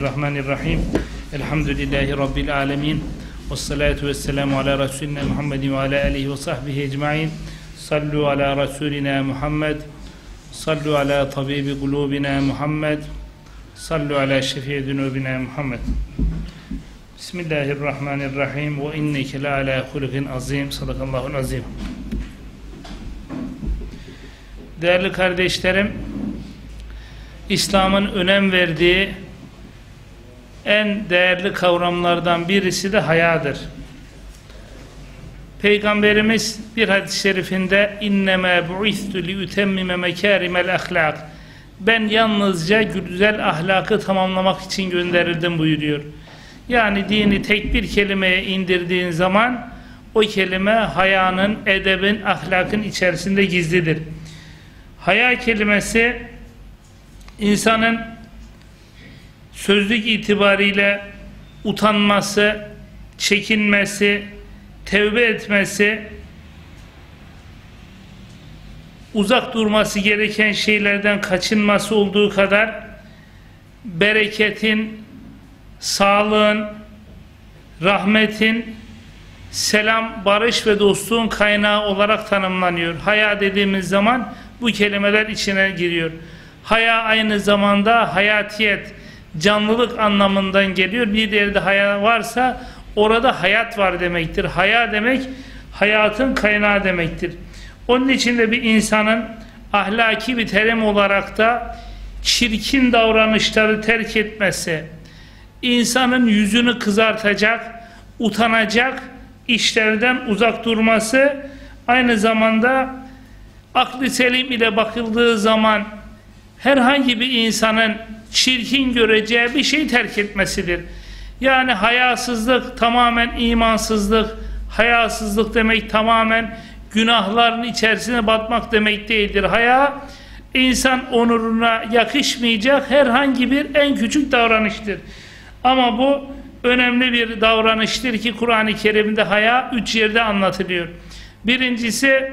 Bismillahirrahmanirrahim. Elhamdülillahi Rabbil alemin. Ve salatu ve selamu ala Resulina Muhammedin ve ala alihi ve sahbihi ecma'in. Sallu ala Resulina Muhammed. Sallu ala tabibi kulubina Muhammed. Sallu ala şefi'i dunubina Muhammed. Bismillahirrahmanirrahim. Ve inneke la ala hulukin azim. Sadakallahul azim. Değerli kardeşlerim, İslam'ın önem verdiği en değerli kavramlardan birisi de hayadır. Peygamberimiz bir hadis-i şerifinde inneme bu'istu li utemmime mekarimel ahlak ben yalnızca güzel ahlakı tamamlamak için gönderildim buyuruyor. Yani dini tek bir kelimeye indirdiğin zaman o kelime hayanın, edebin, ahlakın içerisinde gizlidir. Haya kelimesi insanın sözlük itibariyle utanması, çekinmesi, tevbe etmesi, uzak durması gereken şeylerden kaçınması olduğu kadar bereketin, sağlığın, rahmetin, selam, barış ve dostluğun kaynağı olarak tanımlanıyor. Haya dediğimiz zaman bu kelimeler içine giriyor. Haya aynı zamanda hayatiyet, canlılık anlamından geliyor. Bir yerde haya varsa orada hayat var demektir. Haya demek hayatın kaynağı demektir. Onun için de bir insanın ahlaki bir terim olarak da çirkin davranışları terk etmesi, insanın yüzünü kızartacak, utanacak işlerden uzak durması, aynı zamanda aklı selim ile bakıldığı zaman herhangi bir insanın çirkin göreceği bir şey terk etmesidir. Yani hayasızlık tamamen imansızlık, hayasızlık demek tamamen günahların içerisine batmak demek değildir. Haya insan onuruna yakışmayacak herhangi bir en küçük davranıştır. Ama bu önemli bir davranıştır ki Kur'an-ı Kerim'de haya üç yerde anlatılıyor. Birincisi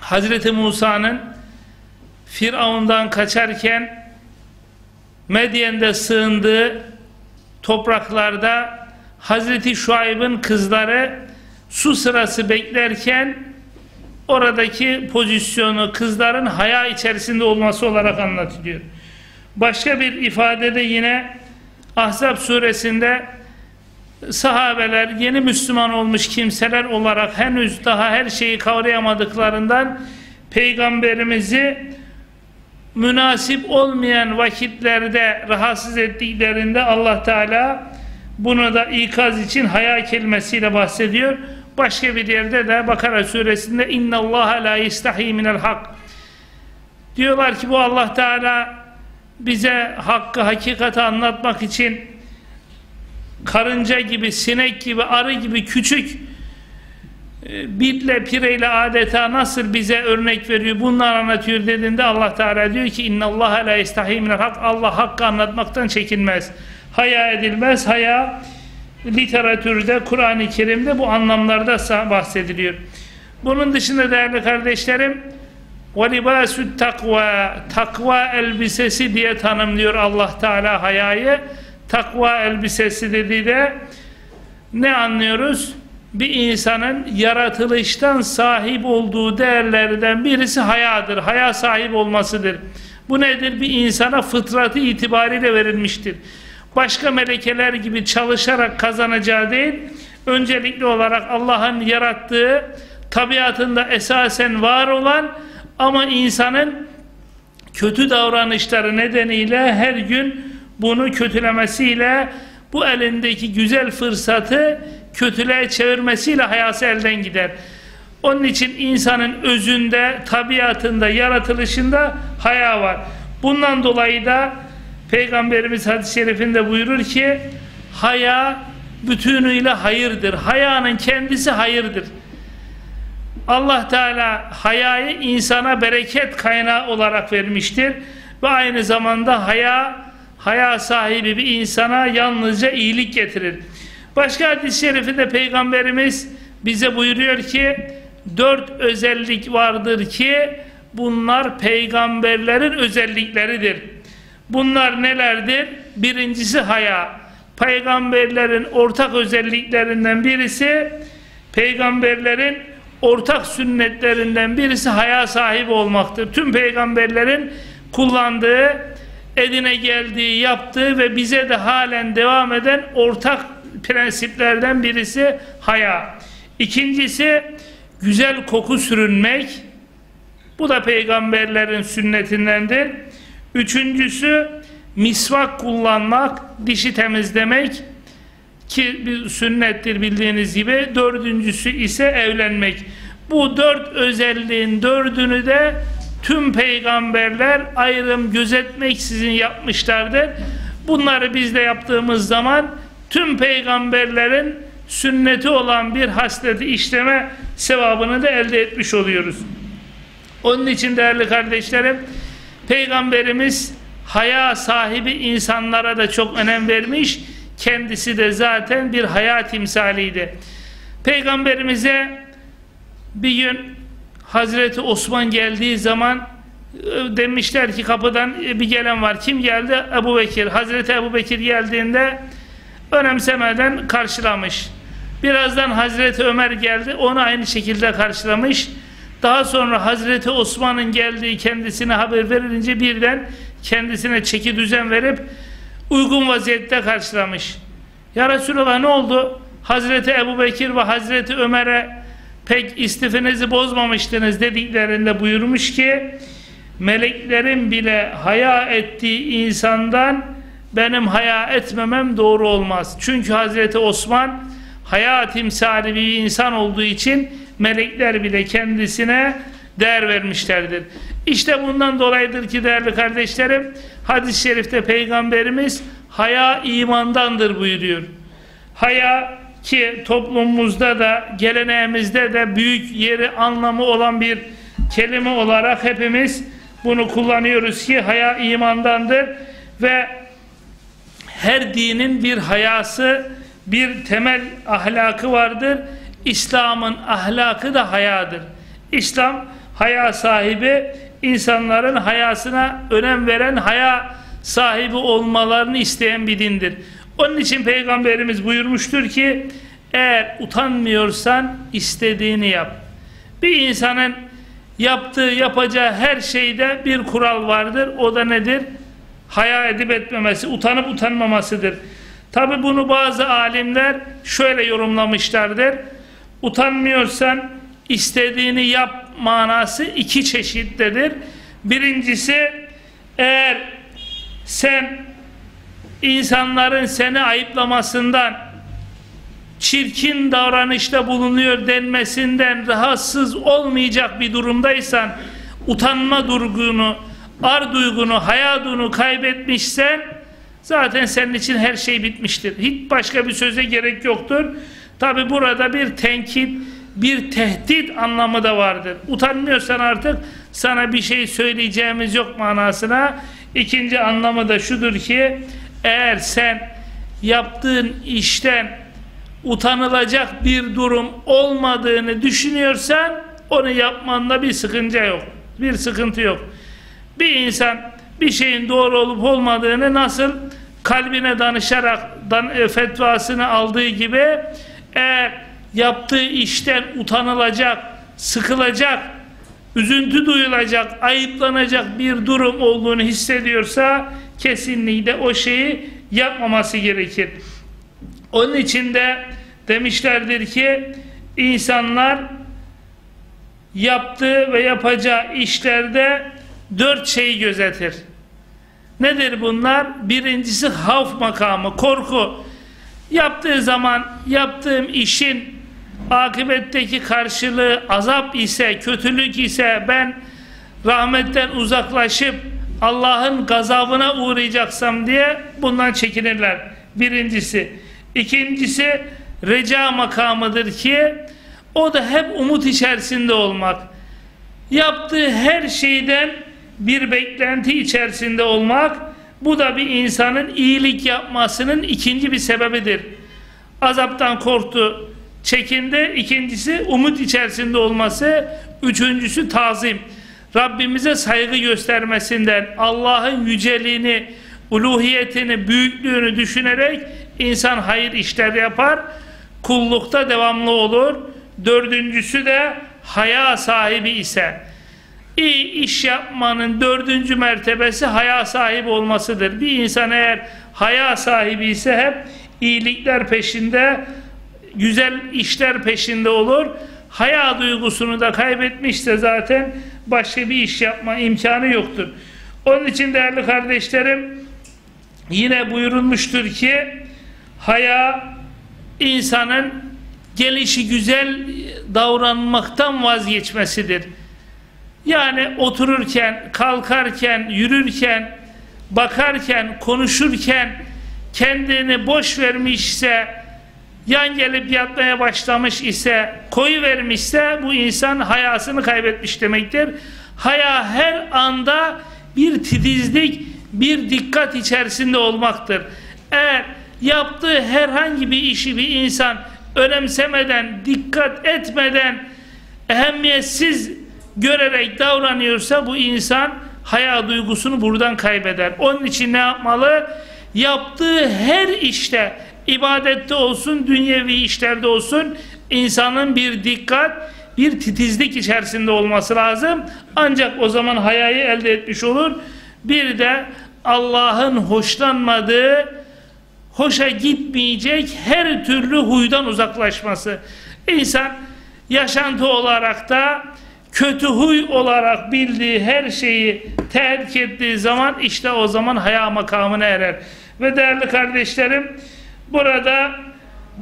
Hazreti Musa'nın Firavundan kaçarken Medyen'de sığındığı topraklarda Hazreti Şuayb'ın kızları su sırası beklerken oradaki pozisyonu kızların haya içerisinde olması olarak anlatılıyor. Başka bir ifadede yine Ahzab suresinde sahabeler yeni Müslüman olmuş kimseler olarak henüz daha her şeyi kavrayamadıklarından peygamberimizi münasip olmayan vakitlerde rahatsız ettiklerinde Allah Teala bunu da ikaz için haya kelimesiyle bahsediyor. Başka bir yerde de Bakara suresinde inna Allah la istahi minel hak diyorlar ki bu Allah Teala bize hakkı hakikati anlatmak için karınca gibi sinek gibi arı gibi küçük bitle pireyle adeta nasıl bize örnek veriyor bunlar anlatıyor dediğinde Allah Teala diyor ki inna Allah la istahi hak. Allah hakkı anlatmaktan çekinmez. Haya edilmez haya literatürde Kur'an-ı Kerim'de bu anlamlarda bahsediliyor. Bunun dışında değerli kardeşlerim libasü takva takva elbisesi diye tanımlıyor Allah Teala hayayı. Takva elbisesi dediği de ne anlıyoruz? Bir insanın yaratılıştan sahip olduğu değerlerden birisi hayadır. Haya sahip olmasıdır. Bu nedir? Bir insana fıtratı itibariyle verilmiştir. Başka melekeler gibi çalışarak kazanacağı değil, öncelikli olarak Allah'ın yarattığı, tabiatında esasen var olan ama insanın kötü davranışları nedeniyle her gün bunu kötülemesiyle bu elindeki güzel fırsatı kötülüğe çevirmesiyle hayası elden gider. Onun için insanın özünde, tabiatında, yaratılışında haya var. Bundan dolayı da Peygamberimiz hadis-i şerifinde buyurur ki haya bütünüyle hayırdır. Hayanın kendisi hayırdır. Allah Teala hayayı insana bereket kaynağı olarak vermiştir. Ve aynı zamanda haya, haya sahibi bir insana yalnızca iyilik getirir. Başka hadis-i şerifinde Peygamberimiz bize buyuruyor ki dört özellik vardır ki bunlar peygamberlerin özellikleridir. Bunlar nelerdir? birincisi haya. Peygamberlerin ortak özelliklerinden birisi peygamberlerin ortak sünnetlerinden birisi haya sahibi olmaktır. Tüm peygamberlerin kullandığı, edine geldiği, yaptığı ve bize de halen devam eden ortak prensiplerden birisi haya. İkincisi güzel koku sürünmek. Bu da peygamberlerin sünnetindendir. Üçüncüsü misvak kullanmak, dişi temizlemek ki bir sünnettir bildiğiniz gibi. Dördüncüsü ise evlenmek. Bu dört özelliğin dördünü de tüm peygamberler ayrım gözetmeksizin yapmışlardır. Bunları biz de yaptığımız zaman tüm peygamberlerin sünneti olan bir hasleti işleme sevabını da elde etmiş oluyoruz. Onun için değerli kardeşlerim, Peygamberimiz haya sahibi insanlara da çok önem vermiş. Kendisi de zaten bir hayat timsaliydi. Peygamberimize bir gün Hazreti Osman geldiği zaman e, demişler ki kapıdan e, bir gelen var. Kim geldi? Ebu Bekir. Hazreti Ebu Bekir geldiğinde önemsemeden karşılamış. Birazdan Hazreti Ömer geldi. Onu aynı şekilde karşılamış. Daha sonra Hazreti Osman'ın geldiği kendisine haber verilince birden kendisine çeki düzen verip uygun vaziyette karşılamış. Ya Resulallah ne oldu? Hazreti Ebu Bekir ve Hazreti Ömer'e pek istifinizi bozmamıştınız dediklerinde buyurmuş ki meleklerin bile haya ettiği insandan benim haya etmemem doğru olmaz. Çünkü Hazreti Osman haya timsali bir insan olduğu için melekler bile kendisine değer vermişlerdir. İşte bundan dolayıdır ki değerli kardeşlerim hadis-i şerifte peygamberimiz haya imandandır buyuruyor. Haya ki toplumumuzda da geleneğimizde de büyük yeri anlamı olan bir kelime olarak hepimiz bunu kullanıyoruz ki haya imandandır ve her dinin bir hayası bir temel ahlakı vardır. İslam'ın ahlakı da hayadır. İslam haya sahibi insanların hayasına önem veren haya sahibi olmalarını isteyen bir dindir. Onun için Peygamberimiz buyurmuştur ki eğer utanmıyorsan istediğini yap. Bir insanın yaptığı yapacağı her şeyde bir kural vardır. O da nedir? Haya edip etmemesi, utanıp utanmamasıdır. Tabi bunu bazı alimler şöyle yorumlamışlardır. Utanmıyorsan istediğini yap manası iki çeşittedir. Birincisi eğer sen insanların seni ayıplamasından çirkin davranışta bulunuyor denmesinden rahatsız olmayacak bir durumdaysan utanma durgunu, ar duygunu, hayadunu kaybetmişsen zaten senin için her şey bitmiştir. Hiç başka bir söze gerek yoktur. Tabi burada bir tenkit, bir tehdit anlamı da vardır. Utanmıyorsan artık sana bir şey söyleyeceğimiz yok manasına. İkinci anlamı da şudur ki eğer sen yaptığın işten utanılacak bir durum olmadığını düşünüyorsan onu yapmanda bir sıkıntı yok. Bir sıkıntı yok. Bir insan bir şeyin doğru olup olmadığını nasıl kalbine danışarak dan, e, fetvasını aldığı gibi eğer yaptığı işten utanılacak, sıkılacak, üzüntü duyulacak, ayıplanacak bir durum olduğunu hissediyorsa kesinlikle o şeyi yapmaması gerekir. Onun için de demişlerdir ki insanlar yaptığı ve yapacağı işlerde dört şeyi gözetir. Nedir bunlar? Birincisi havf makamı, korku. Yaptığı zaman yaptığım işin akıbetteki karşılığı azap ise, kötülük ise ben rahmetten uzaklaşıp Allah'ın gazabına uğrayacaksam diye bundan çekinirler. Birincisi. İkincisi reca makamıdır ki o da hep umut içerisinde olmak. Yaptığı her şeyden bir beklenti içerisinde olmak bu da bir insanın iyilik yapmasının ikinci bir sebebidir. Azaptan korktu, çekindi. İkincisi umut içerisinde olması. Üçüncüsü tazim. Rabbimize saygı göstermesinden, Allah'ın yüceliğini uluhiyetini, büyüklüğünü düşünerek insan hayır işler yapar, kullukta devamlı olur. Dördüncüsü de haya sahibi ise iyi iş yapmanın dördüncü mertebesi haya sahibi olmasıdır. Bir insan eğer haya sahibi ise hep iyilikler peşinde, güzel işler peşinde olur. Haya duygusunu da kaybetmişse zaten başka bir iş yapma imkanı yoktur. Onun için değerli kardeşlerim yine buyurulmuştur ki haya insanın gelişi güzel davranmaktan vazgeçmesidir. Yani otururken, kalkarken, yürürken, bakarken, konuşurken kendini boş vermişse, yan gelip yatmaya başlamış ise, koyu vermişse bu insan hayasını kaybetmiş demektir. Haya her anda bir titizlik, bir dikkat içerisinde olmaktır. Eğer yaptığı herhangi bir işi bir insan önemsemeden, dikkat etmeden, ehemmiyetsiz görerek davranıyorsa bu insan haya duygusunu buradan kaybeder. Onun için ne yapmalı? Yaptığı her işte, ibadette olsun, dünyevi işlerde olsun, insanın bir dikkat, bir titizlik içerisinde olması lazım. Ancak o zaman hayayı elde etmiş olur. Bir de Allah'ın hoşlanmadığı, hoşa gitmeyecek her türlü huydan uzaklaşması. İnsan yaşantı olarak da kötü huy olarak bildiği her şeyi terk ettiği zaman işte o zaman haya makamına erer. Ve değerli kardeşlerim burada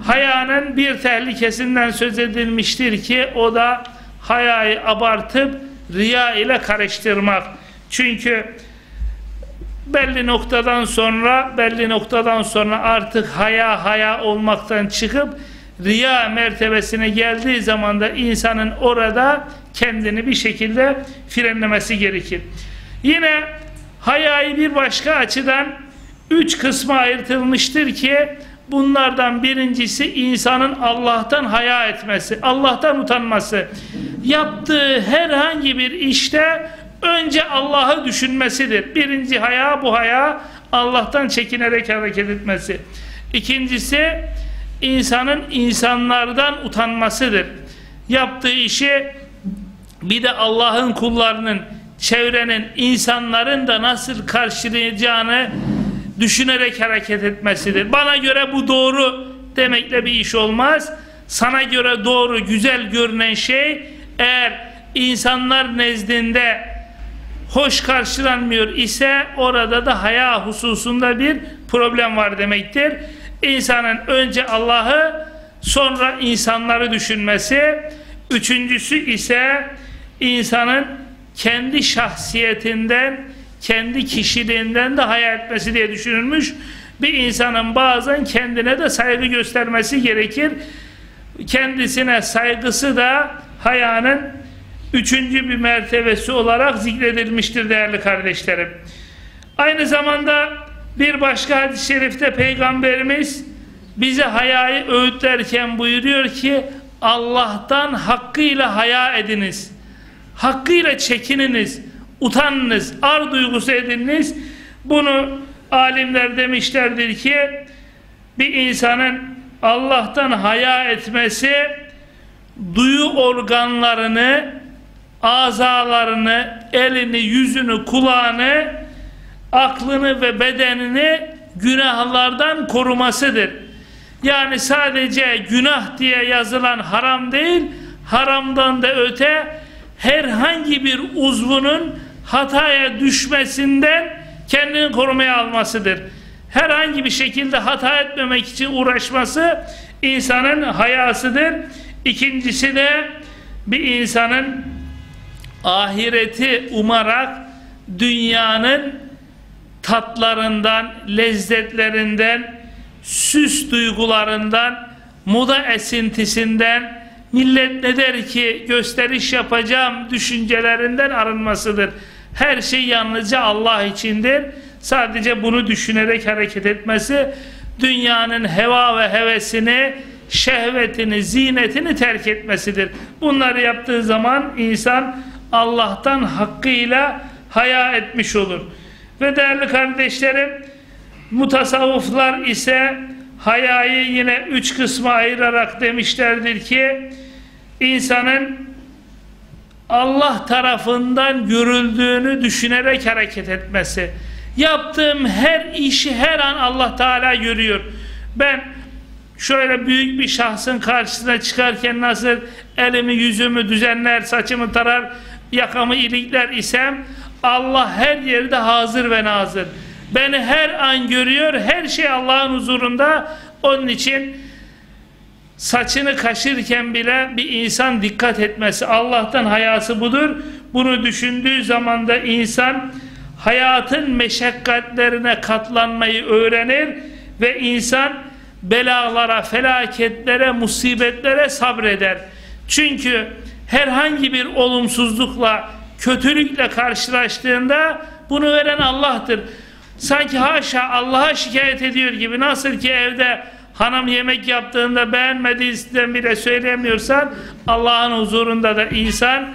hayanın bir tehlikesinden söz edilmiştir ki o da hayayı abartıp riya ile karıştırmak. Çünkü belli noktadan sonra belli noktadan sonra artık haya haya olmaktan çıkıp riya mertebesine geldiği zaman da insanın orada kendini bir şekilde frenlemesi gerekir. Yine hayayı bir başka açıdan üç kısma ayrılmıştır ki bunlardan birincisi insanın Allah'tan haya etmesi, Allah'tan utanması. Yaptığı herhangi bir işte önce Allah'ı düşünmesidir. Birinci haya bu haya Allah'tan çekinerek hareket etmesi. İkincisi insanın insanlardan utanmasıdır. Yaptığı işi bir de Allah'ın kullarının, çevrenin, insanların da nasıl karşılayacağını düşünerek hareket etmesidir. Bana göre bu doğru demekle bir iş olmaz. Sana göre doğru, güzel görünen şey eğer insanlar nezdinde hoş karşılanmıyor ise orada da haya hususunda bir problem var demektir. İnsanın önce Allah'ı sonra insanları düşünmesi, üçüncüsü ise insanın kendi şahsiyetinden, kendi kişiliğinden de hayal etmesi diye düşünülmüş. Bir insanın bazen kendine de saygı göstermesi gerekir. Kendisine saygısı da hayanın üçüncü bir mertebesi olarak zikredilmiştir değerli kardeşlerim. Aynı zamanda bir başka hadis-i şerifte Peygamberimiz bize hayayı öğütlerken buyuruyor ki Allah'tan hakkıyla haya ediniz hakkıyla çekininiz, utanınız, ar duygusu ediniz. Bunu alimler demişlerdir ki bir insanın Allah'tan haya etmesi duyu organlarını, azalarını, elini, yüzünü, kulağını, aklını ve bedenini günahlardan korumasıdır. Yani sadece günah diye yazılan haram değil, haramdan da öte herhangi bir uzvunun hataya düşmesinden kendini korumaya almasıdır. Herhangi bir şekilde hata etmemek için uğraşması insanın hayasıdır. İkincisi de bir insanın ahireti umarak dünyanın tatlarından, lezzetlerinden, süs duygularından, moda esintisinden, Millet ne der ki gösteriş yapacağım düşüncelerinden arınmasıdır. Her şey yalnızca Allah içindir. Sadece bunu düşünerek hareket etmesi dünyanın heva ve hevesini, şehvetini, zinetini terk etmesidir. Bunları yaptığı zaman insan Allah'tan hakkıyla haya etmiş olur. Ve değerli kardeşlerim Mutasavvıflar ise hayayı yine üç kısma ayırarak demişlerdir ki insanın Allah tarafından görüldüğünü düşünerek hareket etmesi. Yaptığım her işi her an Allah Teala görüyor. Ben şöyle büyük bir şahsın karşısına çıkarken nasıl elimi yüzümü düzenler, saçımı tarar, yakamı ilikler isem Allah her yerde hazır ve nazır. Beni her an görüyor, her şey Allah'ın huzurunda. Onun için saçını kaşırken bile bir insan dikkat etmesi, Allah'tan hayası budur. Bunu düşündüğü zaman da insan hayatın meşakkatlerine katlanmayı öğrenir ve insan belalara, felaketlere, musibetlere sabreder. Çünkü herhangi bir olumsuzlukla, kötülükle karşılaştığında bunu veren Allah'tır. Sanki haşa Allah'a şikayet ediyor gibi nasıl ki evde hanım yemek yaptığında beğenmediğinden bile söylemiyorsan Allah'ın huzurunda da insan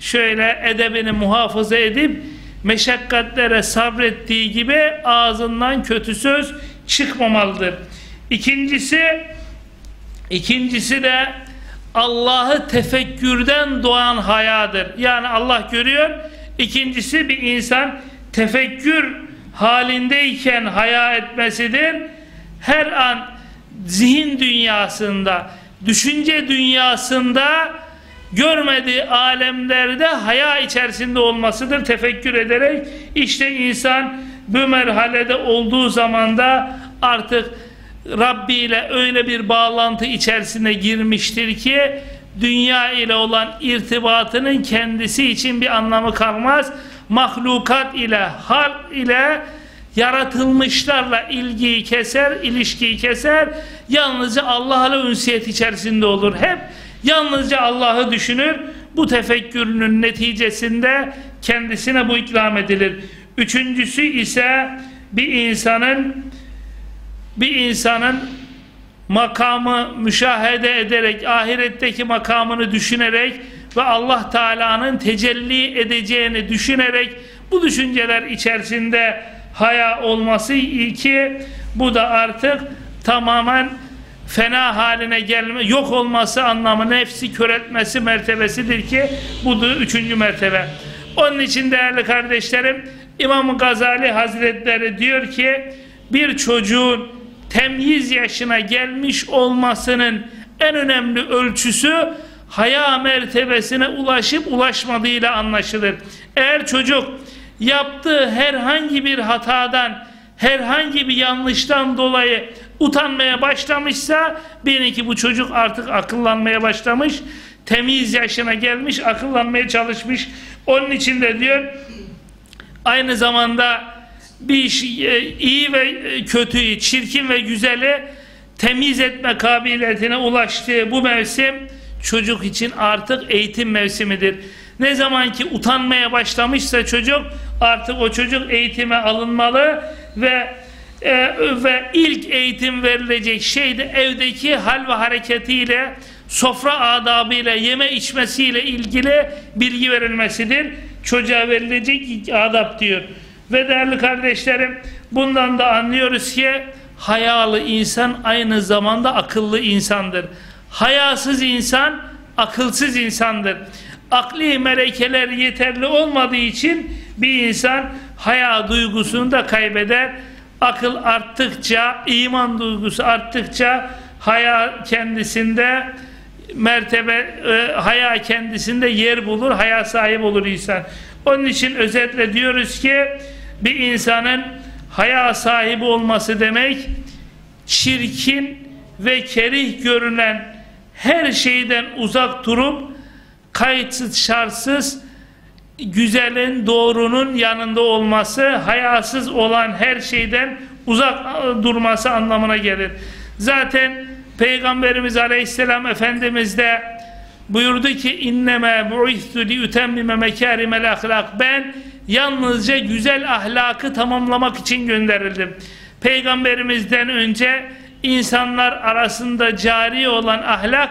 şöyle edebini muhafaza edip meşakkatlere sabrettiği gibi ağzından kötü söz çıkmamalıdır. İkincisi ikincisi de Allah'ı tefekkürden doğan hayadır. Yani Allah görüyor. İkincisi bir insan tefekkür halindeyken haya etmesidir. Her an zihin dünyasında, düşünce dünyasında görmediği alemlerde haya içerisinde olmasıdır tefekkür ederek. işte insan bu merhalede olduğu zamanda artık Rabbi ile öyle bir bağlantı içerisine girmiştir ki dünya ile olan irtibatının kendisi için bir anlamı kalmaz. Mahlukat ile, hal ile yaratılmışlarla ilgiyi keser, ilişkiyi keser. Yalnızca Allah'la ünsiyet içerisinde olur. Hep yalnızca Allah'ı düşünür. Bu tefekkürünün neticesinde kendisine bu ikram edilir. Üçüncüsü ise bir insanın bir insanın makamı müşahede ederek ahiretteki makamını düşünerek ve Allah Teala'nın tecelli edeceğini düşünerek bu düşünceler içerisinde haya olması ki bu da artık tamamen fena haline gelme, yok olması anlamı nefsi kör etmesi mertebesidir ki budur üçüncü mertebe. Onun için değerli kardeşlerim İmam Gazali Hazretleri diyor ki bir çocuğun temyiz yaşına gelmiş olmasının en önemli ölçüsü haya mertebesine ulaşıp ulaşmadığıyla anlaşılır. Eğer çocuk yaptığı herhangi bir hatadan, herhangi bir yanlıştan dolayı utanmaya başlamışsa bilin ki bu çocuk artık akıllanmaya başlamış, temiz yaşına gelmiş, akıllanmaya çalışmış. Onun için de diyor aynı zamanda bir iş e, iyi ve kötüyü, çirkin ve güzeli temiz etme kabiliyetine ulaştığı bu mevsim çocuk için artık eğitim mevsimidir. Ne zaman ki utanmaya başlamışsa çocuk artık o çocuk eğitime alınmalı ve e, ve ilk eğitim verilecek şey de evdeki hal ve hareketiyle sofra adabıyla yeme içmesiyle ilgili bilgi verilmesidir. Çocuğa verilecek ilk adab diyor. Ve değerli kardeşlerim bundan da anlıyoruz ki hayalı insan aynı zamanda akıllı insandır. Hayasız insan akılsız insandır. Akli melekeler yeterli olmadığı için bir insan haya duygusunu da kaybeder. Akıl arttıkça, iman duygusu arttıkça haya kendisinde mertebe, e, haya kendisinde yer bulur, haya sahip olur insan. Onun için özetle diyoruz ki bir insanın haya sahibi olması demek çirkin ve kerih görünen her şeyden uzak durup kayıtsız şartsız güzelin doğrunun yanında olması hayasız olan her şeyden uzak durması anlamına gelir. Zaten Peygamberimiz Aleyhisselam Efendimiz de buyurdu ki inneme bu'istu li utemmime mekârimel ahlak ben yalnızca güzel ahlakı tamamlamak için gönderildim. Peygamberimizden önce insanlar arasında cari olan ahlak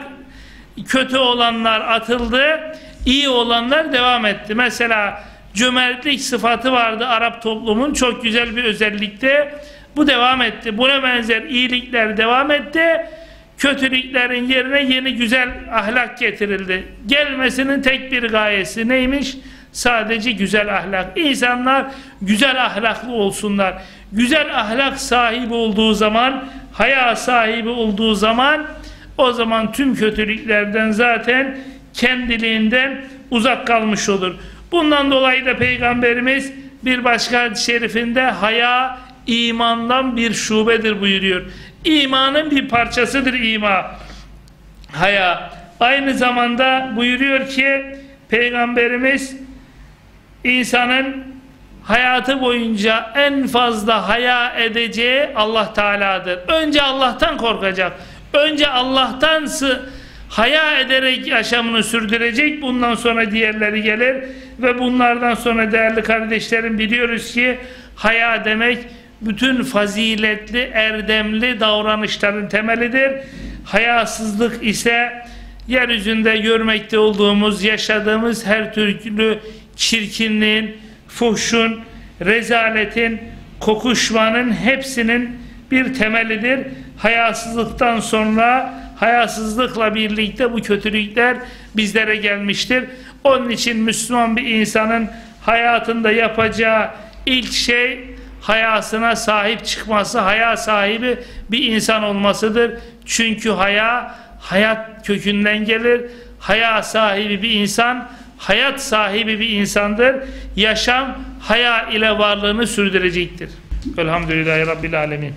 kötü olanlar atıldı, iyi olanlar devam etti. Mesela cömertlik sıfatı vardı Arap toplumun çok güzel bir özellikte Bu devam etti. Buna benzer iyilikler devam etti. Kötülüklerin yerine yeni güzel ahlak getirildi. Gelmesinin tek bir gayesi neymiş? Sadece güzel ahlak. İnsanlar güzel ahlaklı olsunlar. Güzel ahlak sahibi olduğu zaman, haya sahibi olduğu zaman o zaman tüm kötülüklerden zaten kendiliğinden uzak kalmış olur. Bundan dolayı da Peygamberimiz bir başka şerifinde haya imandan bir şubedir buyuruyor. İmanın bir parçasıdır ima. Haya. Aynı zamanda buyuruyor ki Peygamberimiz insanın hayatı boyunca en fazla haya edeceği Allah Teala'dır. Önce Allah'tan korkacak. Önce Allah'tan haya ederek yaşamını sürdürecek. Bundan sonra diğerleri gelir ve bunlardan sonra değerli kardeşlerim biliyoruz ki haya demek bütün faziletli, erdemli davranışların temelidir. Hayasızlık ise yeryüzünde görmekte olduğumuz, yaşadığımız her türlü çirkinliğin, fuhşun, rezaletin, kokuşmanın hepsinin bir temelidir. Hayasızlıktan sonra hayasızlıkla birlikte bu kötülükler bizlere gelmiştir. Onun için Müslüman bir insanın hayatında yapacağı ilk şey hayasına sahip çıkması, haya sahibi bir insan olmasıdır. Çünkü haya hayat kökünden gelir. Haya sahibi bir insan hayat sahibi bir insandır. Yaşam haya ile varlığını sürdürecektir. Elhamdülillahi Rabbil Alemin.